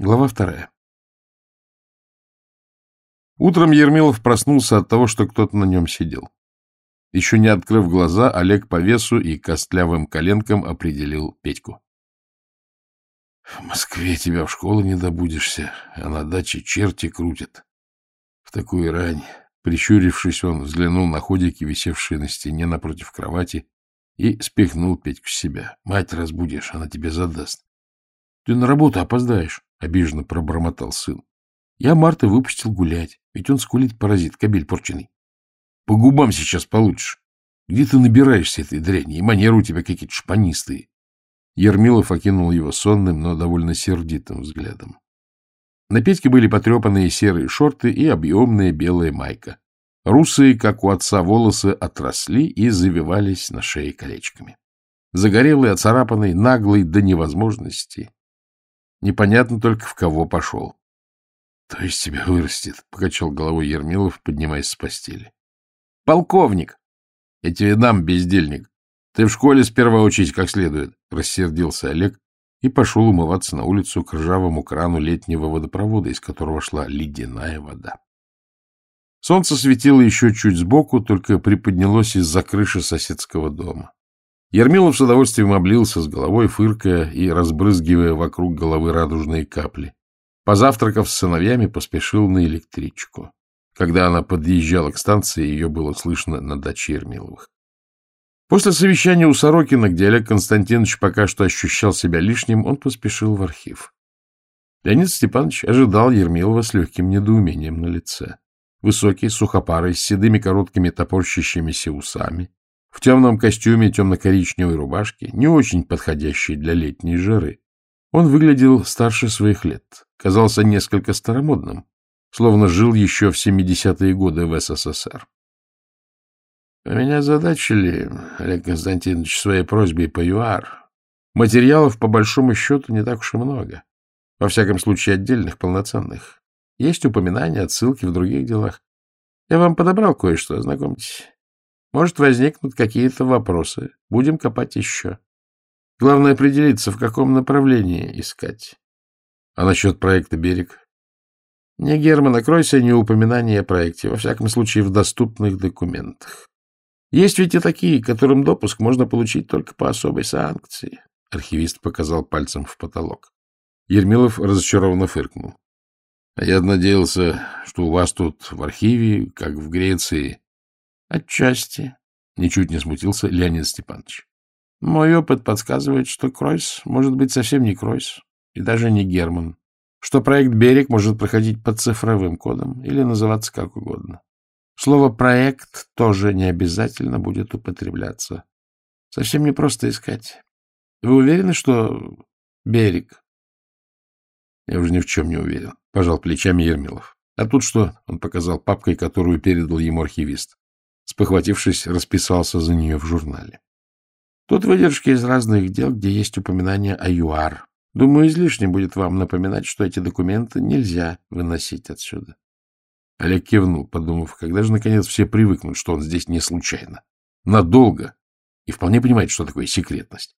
Глава вторая. Утром Ермилов проснулся от того, что кто-то на нем сидел. Еще не открыв глаза, Олег по весу и костлявым коленкам определил Петьку. — В Москве тебя в школу не добудешься, а на даче черти крутят. В такую рань, прищурившись, он взглянул на ходики, висевшие на стене напротив кровати, и спихнул Петьку с себя. — Мать разбудишь, она тебе задаст. — Ты на работу опоздаешь. — обиженно пробормотал сын. — Я Марта выпустил гулять, ведь он скулит паразит, кабель порченый. По губам сейчас получишь. Где ты набираешься этой дряни, и манеры у тебя какие-то шпанистые. Ермилов окинул его сонным, но довольно сердитым взглядом. На Петьке были потрепанные серые шорты и объемная белая майка. Русые, как у отца, волосы отросли и завивались на шее колечками. Загорелый, оцарапанный, наглый до невозможности, Непонятно только, в кого пошел. — То есть тебя вырастет, — покачал головой Ермилов, поднимаясь с постели. — Полковник! Я тебе дам, бездельник. Ты в школе сперва учись как следует, — рассердился Олег и пошел умываться на улицу к ржавому крану летнего водопровода, из которого шла ледяная вода. Солнце светило еще чуть сбоку, только приподнялось из-за крыши соседского дома. Ермилов с удовольствием облился с головой, фыркая и разбрызгивая вокруг головы радужные капли. Позавтракав с сыновьями, поспешил на электричку. Когда она подъезжала к станции, ее было слышно на даче Ермиловых. После совещания у Сорокина, где Олег Константинович пока что ощущал себя лишним, он поспешил в архив. Леонид Степанович ожидал Ермилова с легким недоумением на лице. Высокий, сухопарый, с седыми короткими топорщащимися усами, в темном костюме темно-коричневой рубашки, не очень подходящей для летней жары. Он выглядел старше своих лет, казался несколько старомодным, словно жил еще в 70-е годы в СССР. — Меня задачили, Олег Константинович, своей просьбой по ЮАР. Материалов, по большому счету, не так уж и много. Во всяком случае, отдельных, полноценных. Есть упоминания, отсылки в других делах. Я вам подобрал кое-что, ознакомьтесь. Может, возникнут какие-то вопросы. Будем копать еще. Главное определиться, в каком направлении искать. А насчет проекта «Берег»? Ни Германа Кройса, ни упоминания о проекте, во всяком случае, в доступных документах. Есть ведь и такие, которым допуск можно получить только по особой санкции. Архивист показал пальцем в потолок. Ермилов разочарованно фыркнул. — А я надеялся, что у вас тут в архиве, как в Греции, Отчасти. Ничуть не смутился Леонид Степанович. Мой опыт подсказывает, что Кройс может быть совсем не Кройс и даже не Герман, что проект «Берег» может проходить под цифровым кодом или называться как угодно. Слово «проект» тоже не обязательно будет употребляться. Совсем не просто искать. Вы уверены, что «Берег»? Я уже ни в чем не уверен, — пожал плечами Ермилов. А тут что? Он показал папкой, которую передал ему архивист. Спохватившись, расписался за нее в журнале. Тут выдержки из разных дел, где есть упоминание о ЮАР. Думаю, излишне будет вам напоминать, что эти документы нельзя выносить отсюда. Олег кивнул, подумав, когда же, наконец, все привыкнут, что он здесь не случайно. Надолго. И вполне понимает, что такое секретность.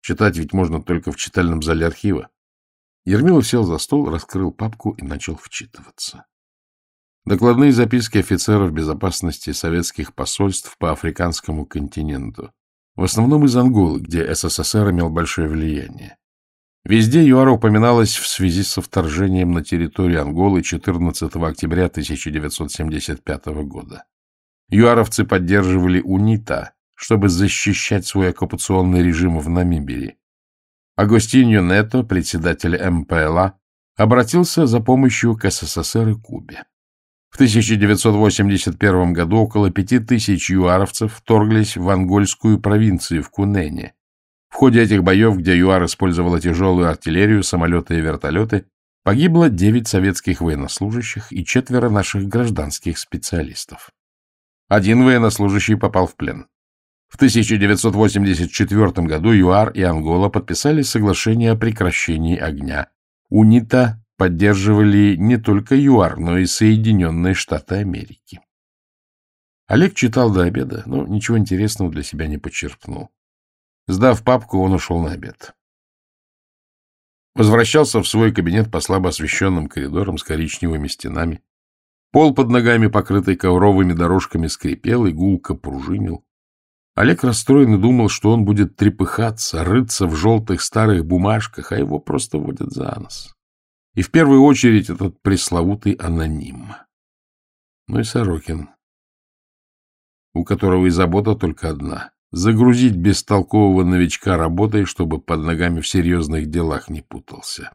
Читать ведь можно только в читальном зале архива. Ермилов сел за стол, раскрыл папку и начал вчитываться. Докладные записки офицеров безопасности советских посольств по африканскому континенту. В основном из Анголы, где СССР имел большое влияние. Везде ЮАР упоминалась в связи со вторжением на территорию Анголы 14 октября 1975 года. ЮАРовцы поддерживали УНИТА, чтобы защищать свой оккупационный режим в Намибии. Агостиньо Нето, председатель МПЛА, обратился за помощью к СССР и Кубе. В 1981 году около пяти тысяч юаровцев вторглись в ангольскую провинцию в Кунене. В ходе этих боев, где ЮАР использовала тяжелую артиллерию, самолеты и вертолеты, погибло девять советских военнослужащих и четверо наших гражданских специалистов. Один военнослужащий попал в плен. В 1984 году ЮАР и Ангола подписали соглашение о прекращении огня. УНИТА поддерживали не только ЮАР, но и Соединенные Штаты Америки. Олег читал до обеда, но ничего интересного для себя не подчерпнул. Сдав папку, он ушел на обед. Возвращался в свой кабинет по слабо освещенным коридорам с коричневыми стенами. Пол под ногами, покрытый ковровыми дорожками, скрипел и гулко пружинил. Олег расстроенно думал, что он будет трепыхаться, рыться в желтых старых бумажках, а его просто водят за нос. И в первую очередь этот пресловутый аноним. Ну и Сорокин, у которого и забота только одна — загрузить бестолкового новичка работой, чтобы под ногами в серьезных делах не путался.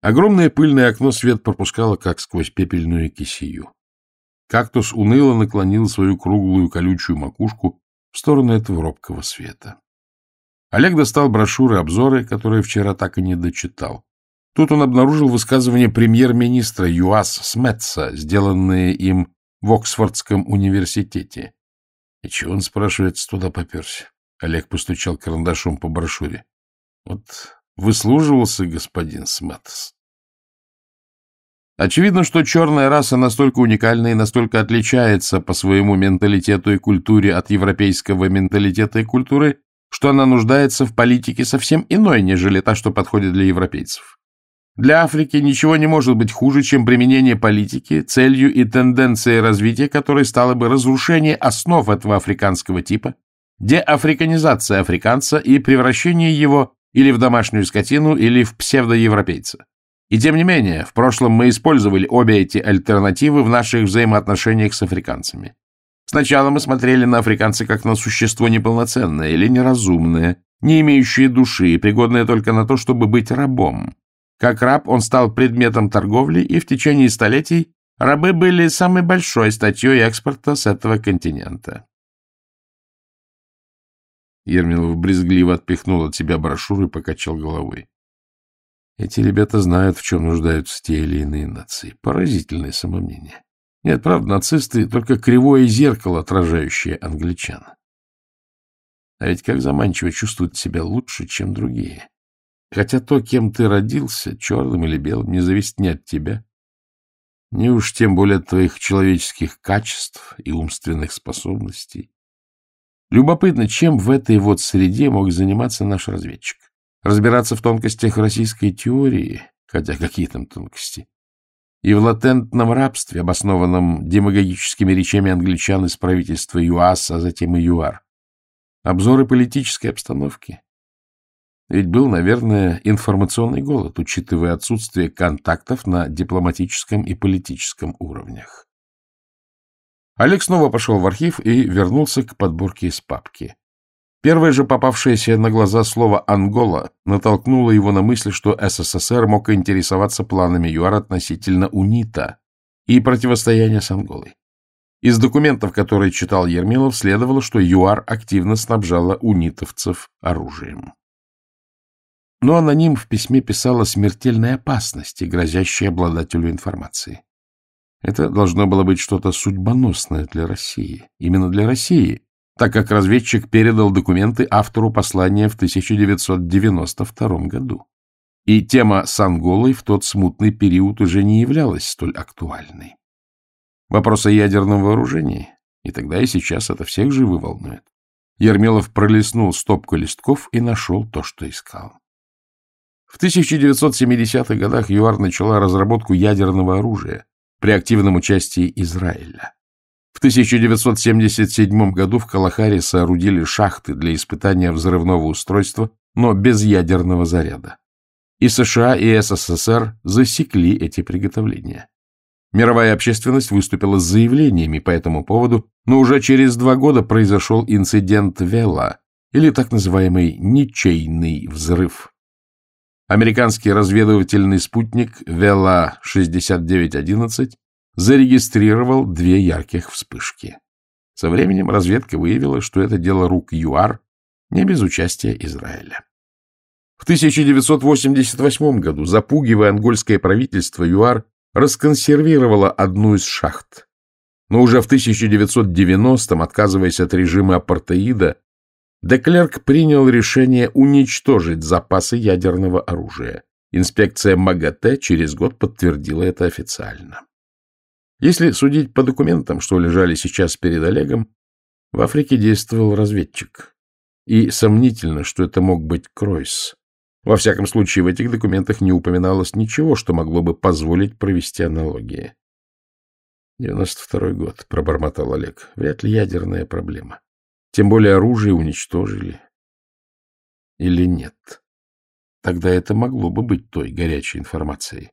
Огромное пыльное окно свет пропускало, как сквозь пепельную кисию. Кактус уныло наклонил свою круглую колючую макушку в сторону этого робкого света. Олег достал брошюры-обзоры, которые вчера так и не дочитал. Тут он обнаружил высказывание премьер-министра ЮАС Сметца, сделанное им в Оксфордском университете. И чего он, спрашивается, туда поперся? Олег постучал карандашом по брошюре. Вот выслуживался господин Сметц. Очевидно, что черная раса настолько уникальна и настолько отличается по своему менталитету и культуре от европейского менталитета и культуры, что она нуждается в политике совсем иной, нежели та, что подходит для европейцев. Для Африки ничего не может быть хуже, чем применение политики, целью и тенденцией развития которой стало бы разрушение основ этого африканского типа, деафриканизация африканца и превращение его или в домашнюю скотину, или в псевдоевропейца. И тем не менее, в прошлом мы использовали обе эти альтернативы в наших взаимоотношениях с африканцами. Сначала мы смотрели на африканца как на существо неполноценное или неразумное, не имеющее души, пригодное только на то, чтобы быть рабом. Как раб он стал предметом торговли, и в течение столетий рабы были самой большой статьей экспорта с этого континента. Ермилов брезгливо отпихнул от себя брошюру и покачал головой. Эти ребята знают, в чем нуждаются те или иные нации. Поразительное самомнение. Нет, правда, нацисты — только кривое зеркало, отражающее англичан. А ведь как заманчиво чувствовать себя лучше, чем другие. Хотя то, кем ты родился, черным или белым, не зависит ни от тебя, ни уж тем более от твоих человеческих качеств и умственных способностей. Любопытно, чем в этой вот среде мог заниматься наш разведчик разбираться в тонкостях российской теории, хотя какие там тонкости, и в латентном рабстве, обоснованном демагогическими речами англичан из правительства ЮАС, а затем и ЮАР. Обзоры политической обстановки. Ведь был, наверное, информационный голод, учитывая отсутствие контактов на дипломатическом и политическом уровнях. Олег снова пошел в архив и вернулся к подборке из папки. Первое же попавшееся на глаза слово «Ангола» натолкнуло его на мысль, что СССР мог интересоваться планами ЮАР относительно УНИТА и противостояния с Анголой. Из документов, которые читал Ермилов, следовало, что ЮАР активно снабжала унитовцев оружием. Но аноним в письме писал о смертельной опасности, грозящей обладателю информации. Это должно было быть что-то судьбоносное для России. Именно для России, так как разведчик передал документы автору послания в 1992 году. И тема с Анголой в тот смутный период уже не являлась столь актуальной. Вопрос о ядерном вооружении, и тогда и сейчас это всех живы волнует. Ермилов пролистнул стопку листков и нашел то, что искал. В 1970-х годах ЮАР начала разработку ядерного оружия при активном участии Израиля. В 1977 году в Калахаре соорудили шахты для испытания взрывного устройства, но без ядерного заряда. И США, и СССР засекли эти приготовления. Мировая общественность выступила с заявлениями по этому поводу, но уже через два года произошел инцидент Вела, или так называемый ничейный взрыв. Американский разведывательный спутник Вела 6911 зарегистрировал две ярких вспышки. Со временем разведка выявила, что это дело рук ЮАР, не без участия Израиля. В 1988 году, запугивая ангольское правительство, ЮАР расконсервировала одну из шахт. Но уже в 1990-м, отказываясь от режима апартеида, Деклерк принял решение уничтожить запасы ядерного оружия. Инспекция МАГАТЭ через год подтвердила это официально. Если судить по документам, что лежали сейчас перед Олегом, в Африке действовал разведчик. И сомнительно, что это мог быть Кройс. Во всяком случае, в этих документах не упоминалось ничего, что могло бы позволить провести аналогии. «Девяносто второй год», — пробормотал Олег. «Вряд ли ядерная проблема. Тем более оружие уничтожили. Или нет? Тогда это могло бы быть той горячей информацией.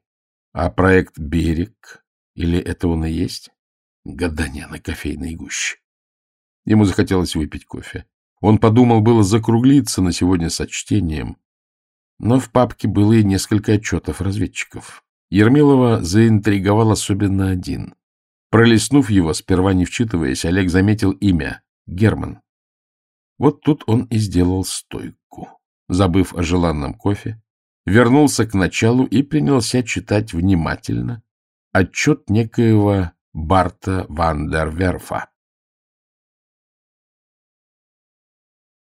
А проект «Берег» или это он и есть? Гадание на кофейной гуще. Ему захотелось выпить кофе. Он подумал было закруглиться на сегодня со чтением, но в папке было и несколько отчетов разведчиков. Ермилова заинтриговал особенно один. Пролистнув его, сперва не вчитываясь, Олег заметил имя — Герман. Вот тут он и сделал стойку. Забыв о желанном кофе, вернулся к началу и принялся читать внимательно отчет некоего Барта Вандерверфа